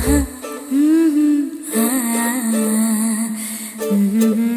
Mm-hmm. mm-hmm.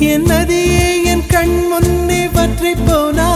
என் நதியே என் கண் முன்னே பற்றி போனா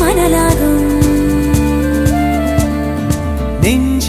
മനലാകും നിൻ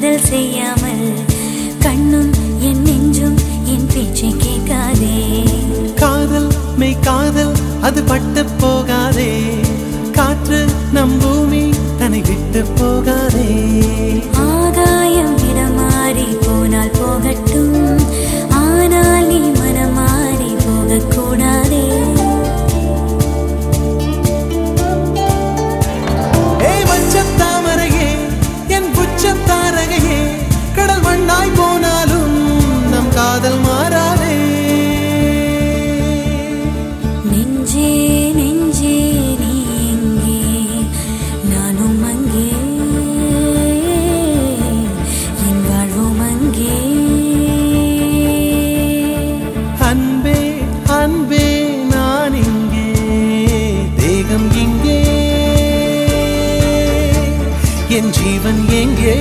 காதல் செய்யாமல் கண்ணும் என் நெஞ்சும் என் பேச்சை கேட்காதே. காதல் மெய் காதல் அது பட்டு போகாதே. காற்று நம் பூமி தன்னை விட்டு போகாது. நெஞ்சே நெஞ்சே நீ எங்கே நானும் அங்கே. என் வாழ்வும் அங்கே. அன்பே அன்பே நான் இங்கே. தேகம் ஜீவன் எங்கே?